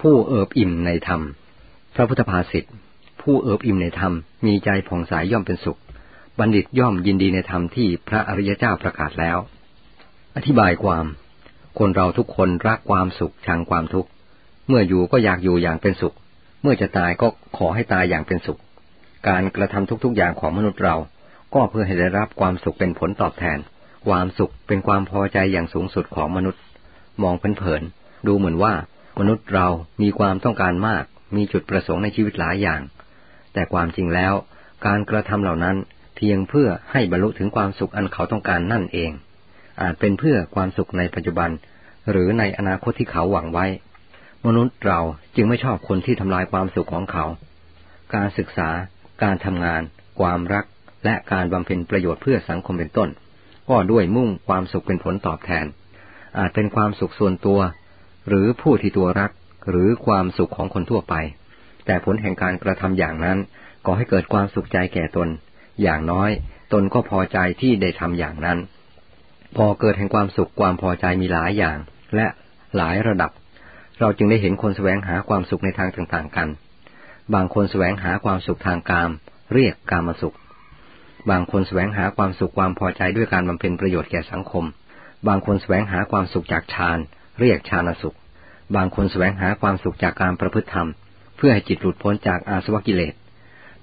ผู้เอิบอิ่มในธรรม พระพุทธภาษิตผู้เอิบอิ่มในธรรมมีใจผ่องใสยย่อมเป็นสุข บัณฑิตย่อมยินดีในธรรมที่พระอริยเจ้าประกาศแล้ว อธิบายความ คนเราทุกคนรักความสุขชังความทุกข์ เมื่ออยู่ก็อยากอยู่อย่างเป็นสุข เมื่อจะตายก็ขอให้ตายอย่างเป็นสุข การกระทำทุกๆอย่างของมนุษย์เรา ก็เพื่อให้ได้รับความสุขเป็นผลตอบแทน ความสุขเป็นความพอใจอย่างสูงสุดของมนุษย์ มองเผินๆดูเหมือนว่า มนุษย์เรามีความต้องการมาก มีจุดประสงค์ในชีวิตหลายอย่าง แต่ความจริงแล้ว การกระทำเหล่านั้นเพียงเพื่อให้บรรลุถึงความสุขอันเขาต้องการนั่นเอง อาจเป็นเพื่อความสุขในปัจจุบัน หรือในอนาคตที่เขาหวังไว้ มนุษย์เราจึงไม่ชอบคนที่ทำลายความสุขของเขา การศึกษา การทำงาน ความรัก และการบำเพ็ญประโยชน์เพื่อสังคมเป็นต้น ก็ด้วยมุ่งความสุขเป็นผลตอบแทน อาจเป็นความสุขส่วนตัว หรือผู้ที่ตัวรัก หรือความสุขของคนทั่วไป แต่ผลแห่งการกระทำอย่างนั้นก่อให้เกิดความสุขใจแก่ตน อย่างน้อยตนก็พอใจที่ได้ทำอย่างนั้น พอเกิดแห่งความสุขความพอใจมีหลายอย่าง และหลายระดับ เราจึงได้เห็นคนแสวงหาความสุขในทางต่างๆกัน บางคนแสวงหาความสุขทางกาม เรียกกามสุข บางคนแสวงหาความสุขความพอใจด้วยการบำเพ็ญประโยชน์แก่สังคม บางคนแสวงหาความสุขจากฌาน เรียกฌานสุข บางคนแสวงหาความสุขจากการประพฤติธรรม เพื่อให้จิตหลุดพ้นจากอาสวะกิเลส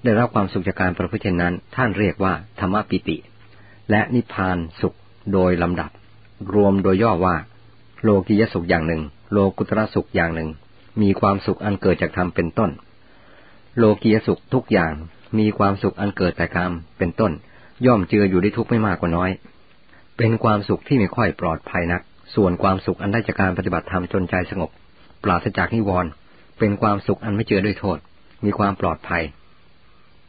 ได้รับความสุขจากการประพฤติเช่นนั้น ท่านเรียกว่าธรรมปิติ และนิพพานสุขโดยลำดับ รวมโดยย่อว่า โลกียสุขอย่างหนึ่ง โลกุตระสุขอย่างหนึ่ง มีความสุขอันเกิดจากธรรมเป็นต้น โลกียสุขทุกอย่างมีความสุขอันเกิดแต่กรรมเป็นต้น ย่อมเจืออยู่ได้ทุกไม่มากกว่าน้อย เป็นความสุขที่ไม่ค่อยปลอดภัยนัก ส่วนความสุขอันได้จากการปฏิบัติธรรมจนใจสงบ ปราศจากนิวรณ์เป็นความสุขอันไม่เจือด้วยโทษ มีความปลอดภัย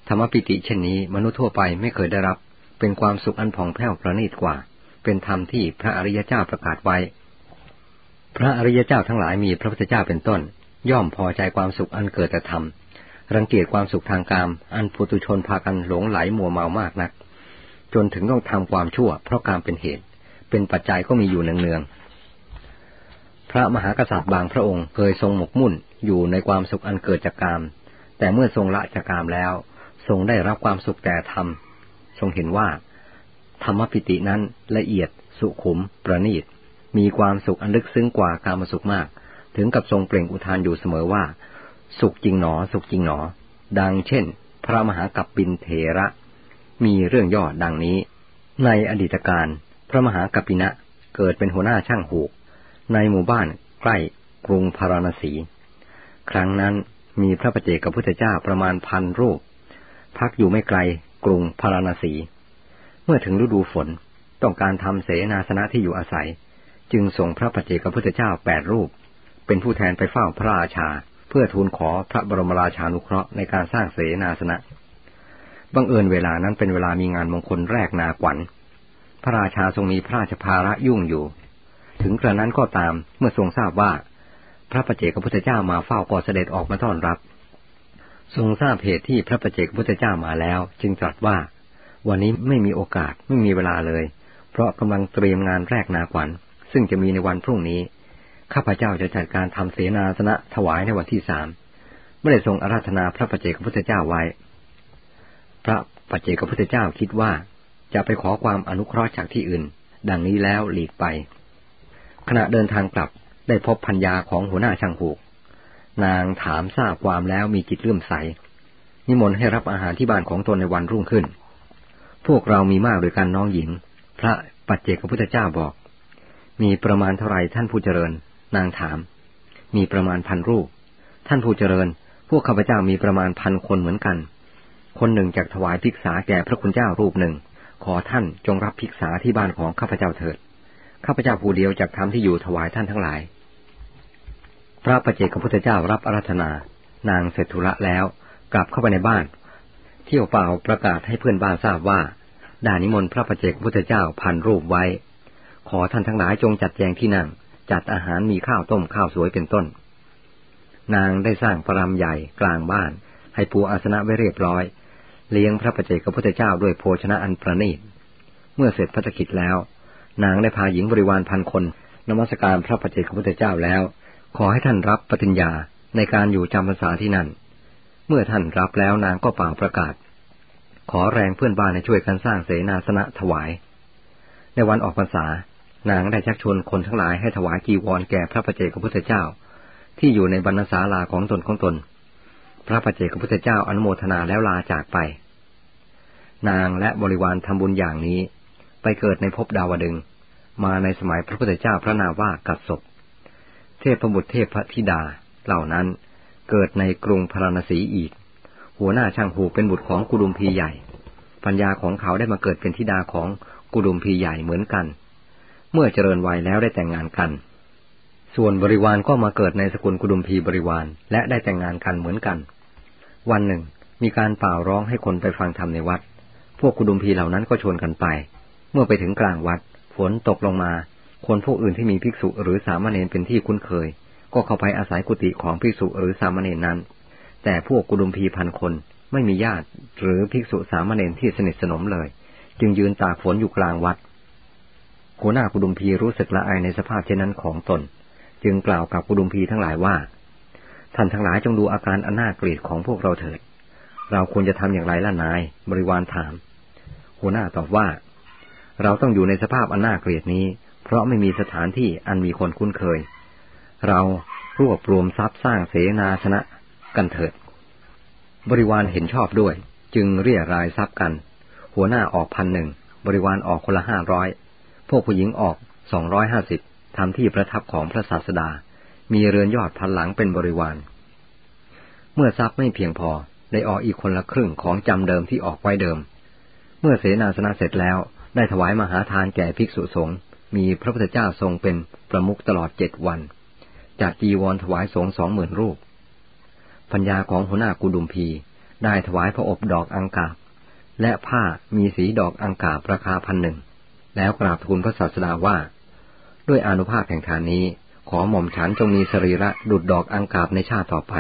ธรรมปิติเช่นนี้มนุษย์ทั่วไปไม่เคยได้รับ เป็นความสุขอันผ่องแผ้วประณีตกว่า เป็นธรรมที่พระอริยเจ้าประกาศไว้ พระอริยเจ้าทั้งหลายมีพระพุทธเจ้าเป็นต้น ย่อมพอใจความสุขอันเกิดแต่ธรรมรังเกียจความสุขทางกาม อันปุตุชนพากันหลงไหลมัวเมามากนัก จนถึงต้องทำความชั่ว เพราะการเป็นเหตุ เป็นปัจจัยก็มีอยู่เนืองๆ ระมหากษัตริย์บางพระองค์เคยทรงหมกมุ่นอยู่ในความสุขอันเกิดจากกาม แต่เมื่อทรงละจากกามแล้ว ทรงได้รับความสุขแต่ธรรม ทรงเห็นว่า ธรรมปิตินั้นละเอียด สุขุม ประณีต มีความสุขอันลึกซึ้งกว่ากามสุขมาก ถึงกับทรงเปล่งอุทานอยู่เสมอว่า สุขจริงหนอ สุขจริงหนอ ดังเช่น พระมหากัปปินเถระ มีเรื่องย่อดังนี้ ในอดีตการ พระมหากัปปินะเกิดเป็นหัวหน้าช่างหูก ในหมู่บ้านใกล้กรุงพาราณสี ครั้งนั้นมีพระปเจกับพุทธเจ้าประมาณพันรูป พักอยู่ไม่ไกลกรุงพาราณสี เมื่อถึงฤดูฝนต้องการทำเสนาสนะที่อยู่อาศัย จึงส่งพระปเจกับพุทธเจ้าแปดรูป เป็นผู้แทนไปเฝ้าพระราชา เพื่อทูลขอพระบรมราชานุเคราะห์ในการสร้างเสนาสนะบังเอิญเวลานั้นเป็นเวลามีงานมงคลแรกนาขวัญ พระราชาทรงมีพระราชภาระยุ่งอยู่ ถึงกระนั้นก็ตามเมื่อทรงทราบว่า พระประเจกพุทธเจ้ามาเฝ้าก็เสด็จออกมาต้อนรับ ทรงทราบเหตุที่พระประเจกพุทธเจ้ามาแล้ว จึงตรัสว่า วันนี้ไม่มีโอกาสไม่มีเวลาเลย เพราะกำลังเตรียมงานแรกนาขวัญ ซึ่งจะมีในวันพรุ่งนี้ข้าพเจ้าจะจัดการทำเสนาสนะถวายในวันที่สามไม่ได้ทรงอาราธนาพระประเจกพุทธเจ้าไว้ พระปัจเจกพุทธเจ้าคิดว่า จะไปขอความอนุเคราะห์จากที่อื่น ดังนี้แล้วหลีกไป ขณะเดินทางกลับได้พบพัญญาของหัวหน้าช่างหูก นางถามทราบความแล้วมีจิตเลื่อมใส นิมนต์ให้รับอาหารที่บ้านของตนในวันรุ่งขึ้น พวกเรามีมากโดยการน้องหญิง พระปัจเจกพุทธเจ้าบอก มีประมาณเท่าไรท่านผู้เจริญ นางถาม มีประมาณพันรูป ท่านผู้เจริญ พวกข้าพเจ้ามีประมาณพันคนเหมือนกัน คนหนึ่งจากถวายภิกษาแก่พระคุณเจ้ารูปหนึ่ง ขอท่านจงรับภิกษาที่บ้านของข้าพเจ้าเถิด ข้าพเจ้าผู้เดียวจากทำที่อยู่ถวายท่านทั้งหลาย พระประเจกพุทธเจ้ารับอารัธนา นางเสร็จธุระแล้ว กลับเข้าไปในบ้าน เที่ยวเปล่าประกาศให้เพื่อนบ้านทราบว่าดานิมนต์พระประเจกพุทธเจ้าพันรูปไว้ ขอท่านทั้งหลายจงจัดแจงที่นั่ง จัดอาหารมีข้าวต้มข้าวสวยเป็นต้น นางได้สร้างพระรามใหญ่กลางบ้าน ให้ปูอาสนะไว้เรียบร้อย เลี้ยงพระประเจกพุทธเจ้าด้วยโภชนะอันประณีต เมื่อเสร็จพระกิจแล้ว นางได้พาหญิงบริวารพันคนนมัสการพระปเจกพุทธเจ้าแล้ว ขอให้ท่านรับปฏิญญาในการอยู่จำพรรษาที่นั่น เมื่อท่านรับแล้วนางก็เป่าประกาศ ขอแรงเพื่อนบ้านให้ช่วยกันสร้างเสนาสนะถวาย ในวันออกพรรษานางได้ชักชวนคนทั้งหลายให้ถวายกีวรแก่พระปเจกพุทธเจ้า ที่อยู่ในบรรณศาลาของตนของตน พระปเจกพุทธเจ้าอนุโมทนาแล้วลาจากไป นางและบริวารทำบุญอย่างนี้ ไปเกิดในภพดาวดึง มาในสมัยพระพุทธเจ้าพระนาว่ากัดศพเทพบุตรเทพธิดาเหล่านั้นเกิดในกรุงพาราณสีอีก หัวหน้าช่างหูเป็นบุตรของกุดุมพีใหญ่ ปัญญาของเขาได้มาเกิดเป็นธิดาของกุดุมพีใหญ่เหมือนกัน เมื่อเจริญวัยแล้วได้แต่งงานกัน ส่วนบริวารก็มาเกิดในสกุลกุดุมพีบริวารและได้แต่งงานกันเหมือนกัน วันหนึ่ง มีการเป่าร้องให้คนไปฟังธรรมในวัด พวกกุดุมพีเหล่านั้นก็ชวนกันไป เมื่อไปถึงกลางวัด ฝนตกลงมา คนพวกอื่นที่มีภิกษุหรือสามเณรเป็นที่คุ้นเคย ก็เข้าไปอาศัยกุฏิของภิกษุหรือสามเณรนั้น แต่พวกกุดุมพีพันคนไม่มีญาติหรือภิกษุสามเณรที่สนิทสนมเลย จึงยืนตากฝนอยู่กลางวัดหัวหน้ากุดุมพีรู้สึกละอายในสภาพเช่นนั้นของตน จึงกล่าวกับกุดุมพีทั้งหลายว่า ท่านทั้งหลายจงดูอาการอันน่าเกลียดของพวกเราเถิด เราควรจะทำอย่างไรล่ะนาย บริวารถาม หัวหน้าตอบว่า เราต้องอยู่ในสภาพอันน่าเกลียดนี้ เพราะไม่มีสถานที่อันมีคนคุ้นเคย เรารวบรวมทรัพย์สร้างเสนาชนะกันเถิด บริวารเห็นชอบด้วย จึงเรียรายทรัพย์กัน หัวหน้าออกพันหนึ่งบริวารออกคนละห้าร้อยพวกผู้หญิงออกสองร้อยห้าสิบทำที่ประทับของพระศาสดา มีเรือนยอดพันหลังเป็นบริวาร เมื่อทรัพย์ไม่เพียงพอได้ออกอีกคนละครึ่งของจำเดิมที่ออกไว้เดิม เมื่อเสนาสนะเสร็จแล้ว ได้ถวายมหาทานแก่ภิกษุสงฆ์มีพระพุทธเจ้าทรงเป็นประมุขตลอดเจ็ดวันจัดจีวรถวายสงฆ์สองหมื่นรูป ปัญญาของหัวหน้ากุดุมพี ได้ถวายพระอบดอกอังกาบ และผ้ามีสีดอกอังกาบราคาพันหนึ่ง แล้วกราบทูลพระศาสดาว่า ด้วยอนุภาพแห่งทานนี้ ขอหม่อมฉันจงมีสรีระดุดดอกอังกาบในชาติต่อไป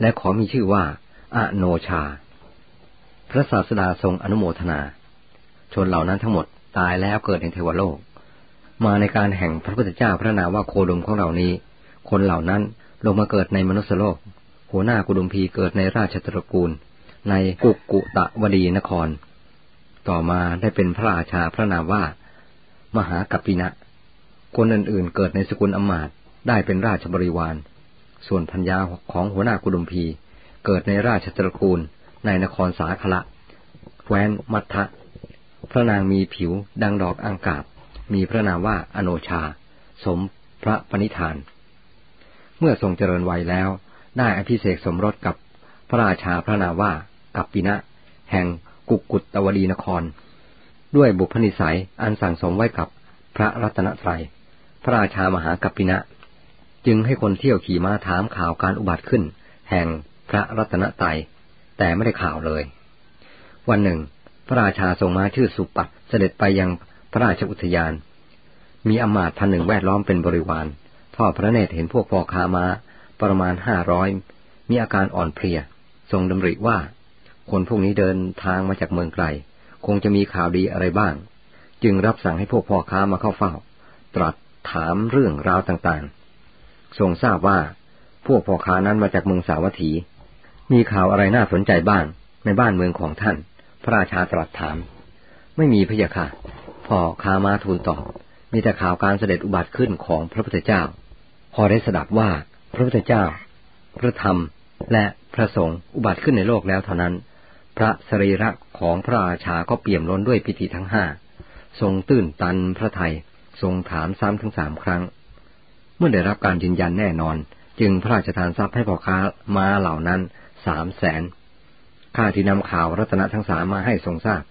และขอมีชื่อว่า อโนชา พระศาสดาทรงอนุโมทนา ชนเหล่านั้นทั้งหมดตายแล้วเกิดในเทวโลก มาในการแห่งพระพุทธเจ้าพระนาว่าโคดมของเรานี้ คนเหล่านั้นลงมาเกิดในมนุษยโลก หัวหน้ากุดุมพีเกิดในราชตระกูล ในกุกกุตะวดีนคร ต่อมาได้เป็นพระราชาพระนามว่า มหากัปปินะ คนอื่นๆเกิดในสกุลอมาตได้เป็นราชบริวาร ส่วนพัญญาของหัวหน้ากุดุมพีเกิดในราชตระกูล ในนครสาคละแคว้นมัททะ พระนางมีผิวดังดอกอังกาบ มีพระนามว่าอโนชา สมพระปณิธาน เมื่อทรงเจริญวัยแล้ว ได้อภิเษกสมรสกับพระราชาพระนามว่ากัปปินะ แห่งกุกกุตตวดีนคร ด้วยบุพนิสัยอันสั่งสมไว้กับพระรัตนตรัย พระราชามหากัปปินะ จึงให้คนเที่ยวขี่ม้าถามข่าวการอุบัติขึ้น แห่งพระรัตนตรัยแต่ไม่ได้ข่าวเลย วันหนึ่ง พระราชาทรงม้าชื่อสุปัตเสด็จไปยังพระราชอุทยาน มีอมาตพันหนึ่งแวดล้อมเป็นบริวารทอดพระเนตรเห็นพวกพ่อค้ามาประมาณห้าร้อยมีอาการอ่อนเพลีย ทรงดำริว่า คนพวกนี้เดินทางมาจากเมืองไกล คงจะมีข่าวดีอะไรบ้าง จึงรับสั่งให้พวกพ่อค้ามาเข้าเฝ้า ตรัสถามเรื่องราวต่างๆ ทรงทราบว่า พวกพ่อค้านั้นมาจากเมืองสาวัตถี มีข่าวอะไรน่าสนใจบ้างในบ้านเมืองของท่าน พระราชาตรัสถาม ไม่มีพระยาค่ะ พ่อค้ามาทูลตอบ มีแต่ข่าวการเสด็จอุบัติขึ้นของพระพุทธเจ้า พอได้สดับว่าพระพุทธเจ้า พระธรรม และพระสงฆ์อุบัติขึ้นในโลกแล้วเท่านั้น พระสรีระของพระราชาก็เปี่ยมล้นด้วยพิธีทั้งห้า ทรงตื่นตันพระไทยทรงถามซ้ำทั้งสามครั้ง เมื่อได้รับการยืนยันแน่นอน จึงพระราชทานทรัพย์ให้พ่อค้ามาเหล่านั้นสามแสน ข้าที่นำข่าวรัตนทั้งสามมาให้ทรงทราบ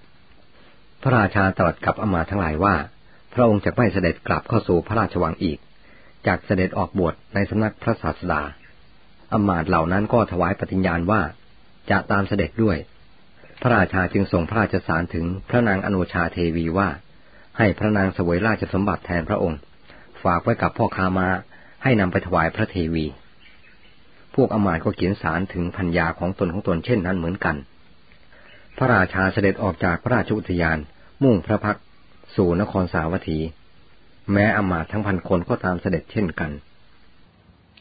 พระราชาตรัสกับอมาทั้งหลายว่า พระองค์จะไม่เสด็จกลับเข้าสู่พระราชวังอีก จากเสด็จออกบวชในสำนักพระศาสดา อมาตเหล่านั้นก็ถวายปฏิญญาณว่าจะตามเสด็จด้วย พระราชาจึงส่งพระราชสารถึงพระนางอนุชาเทวีว่า ให้พระนางสวยราชสมบัติแทนพระองค์ ฝากไว้กับพ่อคามาให้นำไปถวายพระเทวี พวกอมาตก็เขียนสารถึงพัญญาของตนของตนเช่นนั้นเหมือนกัน พระราชาเสด็จออกจากพระราชอุทยาน มุ่งพระพักสู่นครสาวัตถี แม้อมาตทั้งพันคนก็ตามเสด็จเช่นกัน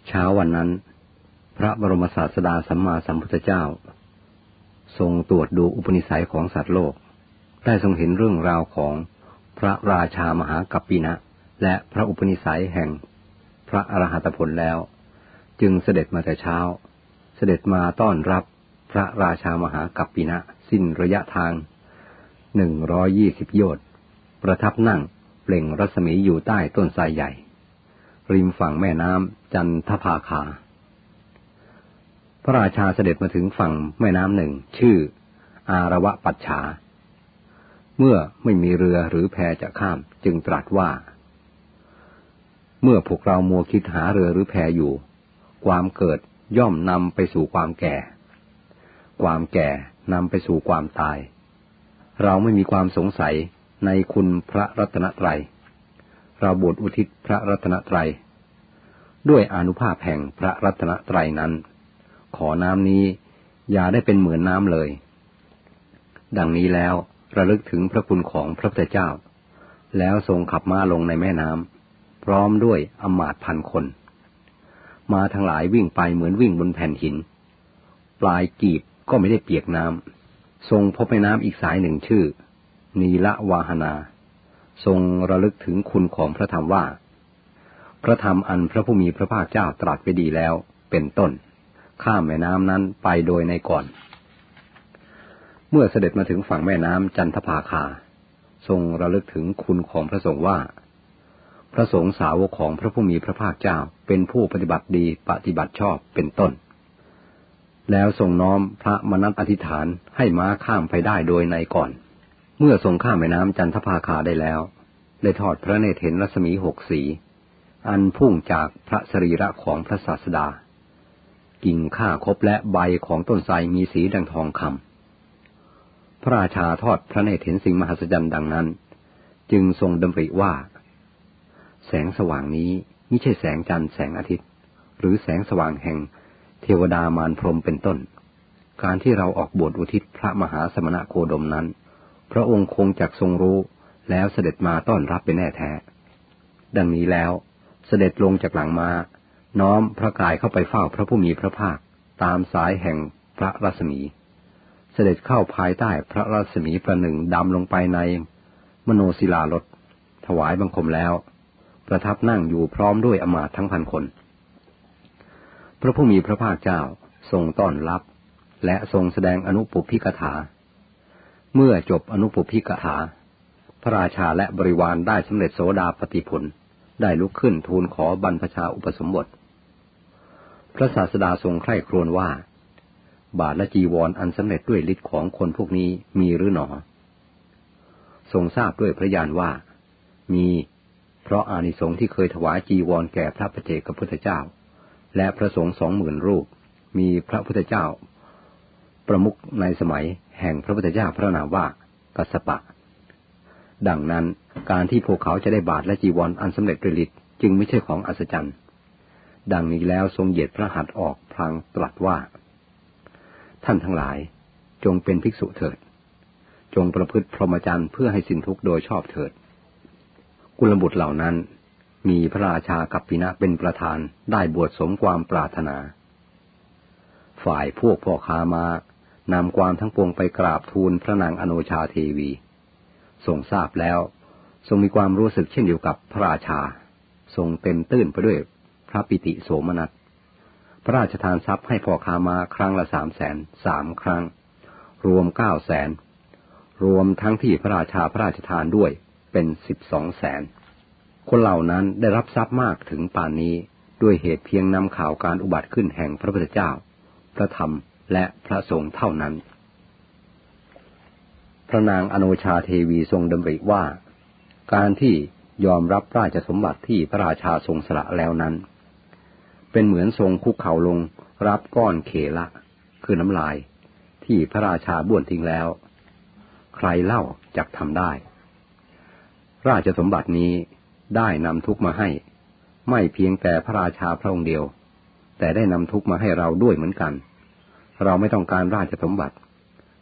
เช้าวันนั้นพพระบรมศาสดาสัมมาสัมพุทธเจ้า ทรงตรวจดูอุปนิสัยของสัตว์โลก ได้ทรงเห็นเรื่องราวของพระราชามหากัปปินะและพระอุปนิสัยแห่งพระอรหัตผลแล้ว จึงเสด็จมาแต่เช้า เสด็จมาต้อนรับพระราชามหากัปปินะสิ้นระยะทางหนึ่งร้อยยี่สิบโยชน์ประทับนั่งเปล่งรัศมีอยู่ใต้ต้นไทรใหญ่ ริมฝั่งแม่น้ำจันทภาคา พระราชาเสด็จมาถึงฝั่งแม่น้ำหนึ่งชื่อ อารวะปัจฉา เมื่อไม่มีเรือหรือแพจะข้ามจึงตรัสว่า เมื่อพวกเรามัวคิดหาเรือหรือแพอยู่ ความเกิดย่อมนำไปสู่ความแก่ ความแก่นำไปสู่ความตาย เราไม่มีความสงสัยในคุณพระรัตนตรัย เราบวชอุทิศพระรัตนตรัย ด้วยอนุภาพแห่งพระรัตนตรัยนั้น ขอน้ำนี้อย่าได้เป็นเหมือนน้ำเลย ดังนี้แล้วระลึกถึงพระคุณของพระพุทธเจ้า แล้วทรงขับม้าลงในแม่น้ำพร้อมด้วยอมาตพันคน มาทั้งหลายวิ่งไปเหมือนวิ่งบนแผ่นหิน ปลายกีบก็ไม่ได้เปียกน้ำทรงพบแม่น้ำอีกสายหนึ่งชื่อ นีละวาหนา ทรงระลึกถึงคุณของพระธรรมว่า พระธรรมอันพระผู้มีพระภาคเจ้าตรัสไปดีแล้วเป็นต้น ข้ามแม่น้ำนั้นไปโดยในก่อน เมื่อเสด็จมาถึงฝั่งแม่น้ำจันทภาคา ทรงระลึกถึงคุณของพระสงฆ์ว่า พระสงฆ์สาวกของพระผู้มีพระภาคเจ้าเป็นผู้ปฏิบัติดีปฏิบัติชอบเป็นต้น แล้วทรงน้อมพระมนัตอธิษฐานให้ม้าข้ามไปได้โดยในก่อน เมื่อทรงข้ามแม่น้ำจันทภาคาได้แล้ว ได้ทอดพระเนตรเห็นรัศมีหกสี อันพุ่งจากพระสรีระของพระศาสดา กิ่งข้าคบและใบของต้นไทรมีสีดังทองคำพระราชาทอดพระเนตรเห็นสิ่งมหัศจรรย์ดังนั้น จึงทรงดำริว่า แสงสว่างนี้ไม่ใช่แสงจันทร์แสงอาทิตย์ หรือแสงสว่างแห่ง เทวดามารพรมเป็นต้น การที่เราออกบวชอุทิศพระมหาสมณะโคดมนั้น พระองค์คงจักทรงรู้แล้วเสด็จมาต้อนรับเป็นแน่แท้ ดังนี้แล้วเสด็จลงจากหลังมาน้อมพระกายเข้าไปเฝ้าพระผู้มีพระภาค ตามสายแห่งพระรัศมี เสด็จเข้าภายใต้พระรัศมีประหนึ่งดำลงไปใน มโนศิลาลดถวายบังคมแล้ว ประทับนั่งอยู่พร้อมด้วยอมาตทั้งพันคน พระผู้มีพระภาคเจ้าทรงต้อนรับ และทรงแสดงอนุปุพิกถา เมื่อจบอนุปุพิกถา พระราชาและบริวารได้สำเร็จโสดาปฏิผล ได้ลุกขึ้นทูลขอบรรพชาอุปสมบท พระศาสดาทรงใคร่ครวญว่า บาทและจีวรออันสำเร็จด้วยฤทธิ์ของคนพวกนี้มีหรือหนอ ทรงทราบด้วยพระญาณว่า มี เพราะอานิสงส์ที่เคยถวายจีวรแก่พระปเจกพุทธเจ้า และพระสงฆ์สองหมื่นรูป มีพระพุทธเจ้า ประมุขในสมัยแห่งพระพุทธเจ้าพระนามว่ากัสปะ ดังนั้นการที่พวกเขาจะได้บาทและจีวรออันสำเร็จด้วยฤทธิ์จึงไม่ใช่ของอัศจรรย์ ดังนี้แล้วทรงเหยียดพระหัตถ์ออกพลางตรัสว่า ท่านทั้งหลายจงเป็นภิกษุเถิด จงประพฤติพรหมจรรย์เพื่อให้สิ้นทุกข์โดยชอบเถิด กุลบุตรเหล่านั้น มีพระราชากัปปินะเป็นประธานได้บวชสมความปรารถนา ฝ่ายพวกพ่อค้ามานำความทั้งปวงไปกราบทูลพระนางอโนชาเทวีทรงทราบแล้ว ทรงมีความรู้สึกเช่นเดียวกับพระราชา ทรงเต็มตื้นไปด้วยพระปิติโสมนัส พระราชทานทรัพย์ให้พ่อค้ามาครั้งละสามแสนสามครั้ง รวมเก้าแสน รวมทั้งที่พระราชาพระราชทานด้วย เป็นสิบสองแสน คนเหล่านั้นได้รับทรัพย์มากถึงป่านนี้ด้วยเหตุเพียงนำข่าวการอุบัติขึ้นแห่งพระพุทธเจ้า พระธรรมและพระสงฆ์เท่านั้น พระนางอโนชาเทวีทรงดำริว่า การที่ยอมรับราชสมบัติที่พระราชาทรงสละแล้วนั้น เป็นเหมือนทรงคุกเข่าลงรับก้อนเขละ คือน้ำลาย ที่พระราชาบ้วนทิ้งแล้ว ใครเล่าจักทำได้ ราชสมบัตินี้ได้นำทุกมาให้ ไม่เพียงแต่พระราชาพระองค์เดียว แต่ได้นำทุกมาให้เราด้วยเหมือนกัน เราไม่ต้องการราชสมบัติ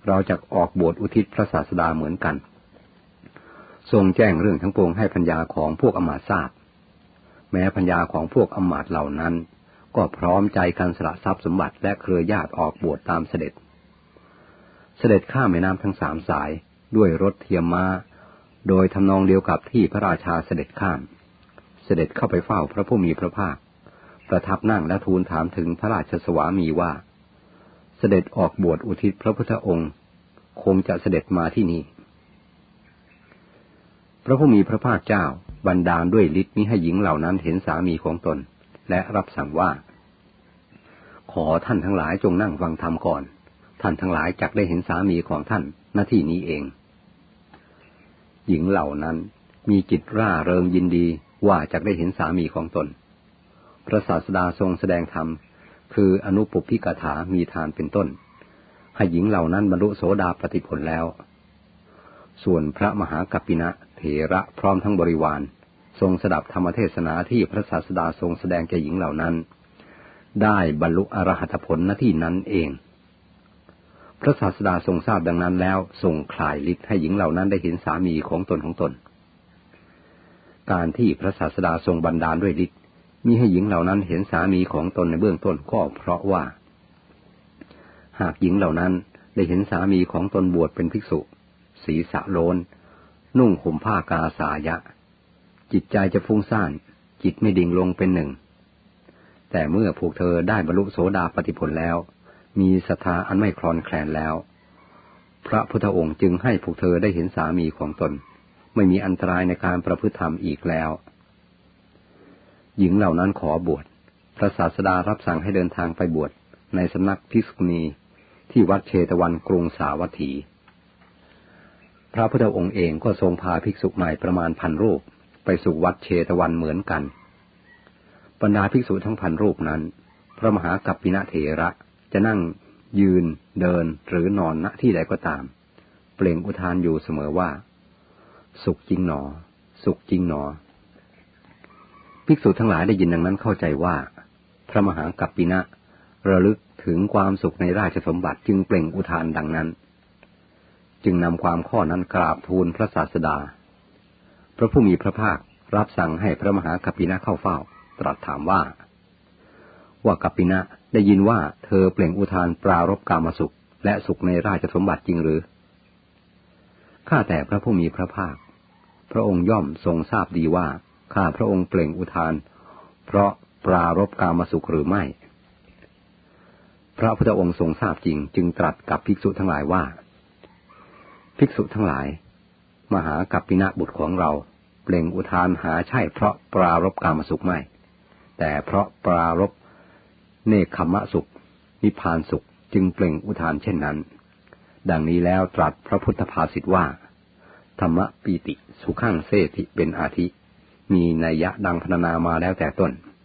เราจะออกบวชอุทิศพระศาสดาเหมือนกัน ทรงแจ้งเรื่องทั้งปวงให้พัญญาของพวกอมาตทราบ แม้พัญญาของพวกอมาตเหล่านั้น ก็พร้อมใจกันสละทรัพย์สมบัติและเครือญาติออกบวชตามเสด็จ เสด็จข้ามแม่น้ำทั้งสามสายด้วยรถเทียมมา้า โดยทำนองเดียวกับที่พระราชาเสด็จข้าม เสด็จเข้าไปเฝ้าพระผู้มีพระภาค ประทับนั่งและทูลถามถึงพระราชสวามีว่า เสด็จออกบวชอุทิศพระพุทธองค์ คงจะเสด็จมาที่นี่ พระผู้มีพระภาคเจ้าบันดาลด้วยฤทธิ์มิให้หญิงเหล่านั้นเห็นสามีของตน และรับสั่งว่า ขอท่านทั้งหลายจงนั่งฟังธรรมก่อน ท่านทั้งหลายจักได้เห็นสามีของท่านหน้าที่นี้เอง หญิงเหล่านั้นมีจิตร่าเริงยินดีว่าจะได้เห็นสามีของตน พระศาสดาทรงแสดงธรรม คืออนุปปิกถามีทานเป็นต้น ให้หญิงเหล่านั้นบรรลุโสดาปฏิผลแล้ว ส่วนพระมหากัปปินะเถระพร้อมทั้งบริวาร ทรงสดับธรรมเทศนาที่พระศาสดาทรงแสดงแก่หญิงเหล่านั้น ได้บรรลุอรหัตผลณที่นั้นเอง พระศาสดาทรงทราบดังนั้นแล้วทรงคลายฤทธิ์ให้หญิงเหล่านั้นได้เห็นสามีของตนของตน การที่พระศาสดาทรงบันดาลด้วยฤทธิ์มีให้หญิงเหล่านั้นเห็นสามีของตนในเบื้องต้นก็เพราะว่า หากหญิงเหล่านั้นได้เห็นสามีของตนบวชเป็นภิกษุ ศีรษะโลน นุ่งห่มผ้ากาสายะ จิตใจจะฟุ้งซ่าน จิตไม่ดิ่งลงเป็นหนึ่ง แต่เมื่อพวกเธอได้บรรลุโสดาปฏิผลแล้ว มีศรัทธาอันไม่คลอนแคลนแล้ว พระพุทธองค์จึงให้พวกเธอได้เห็นสามีของตน ไม่มีอันตรายในการประพฤติธรรมอีกแล้ว หญิงเหล่านั้นขอบวช พระศาสดารับสั่งให้เดินทางไปบวชในสำนักพิสุณีที่วัดเชตวันกรุงสาวัตถี พระพุทธองค์เองก็ทรงพาภิกษุใหม่ประมาณพันรูปไปสู่วัดเชตวันเหมือนกันบรรดาภิกษุทั้งพันรูปนั้น พระมหากัปปินะเถระ จะนั่งยืนเดินหรือนอนณที่ใดก็ตาม เปล่งอุทานอยู่เสมอว่า สุขจริงหนอ สุขจริงหนอ ภิกษุทั้งหลายได้ยินดังนั้นเข้าใจว่า พระมหากัปปินะระลึกถึงความสุขในราชสมบัติจึงเปล่งอุทานดังนั้น จึงนำความข้อนั้นกราบทูลพระศาสดา พระผู้มีพระภาครับสั่งให้พระมหากัปปินะเข้าเฝ้า ตรัสถามว่า ว่ากัปปินะ ได้ยินว่าเธอเปล่งอุทานปรารบกามสุข และสุขในราชสมบัติจริงหรือ ข้าแต่พระผู้มีพระภาค พระองค์ย่อมทรงทราบดีว่า ข้าพระองค์เปล่งอุทาน เพราะปรารบกามสุขหรือไม่ พระพุทธองค์ทรงทราบจริงจึงตรัสกับภิกษุทั้งหลายว่า ภิกษุทั้งหลาย มหากัปปินะบุตรของเราเปล่งอุทานหาใช่เพราะปรารบกามสุขไม่ แต่เพราะปรารบ เนคขมะสุข นิพานสุขจึงเปล่งอุทานเช่นนั้น ดังนี้แล้วตรัสพระพุทธภาษิตว่า ธรรมปีติสุขังเสติเป็นอาทิ มีนัยยะดังพรรณนามาแล้วแต่ต้น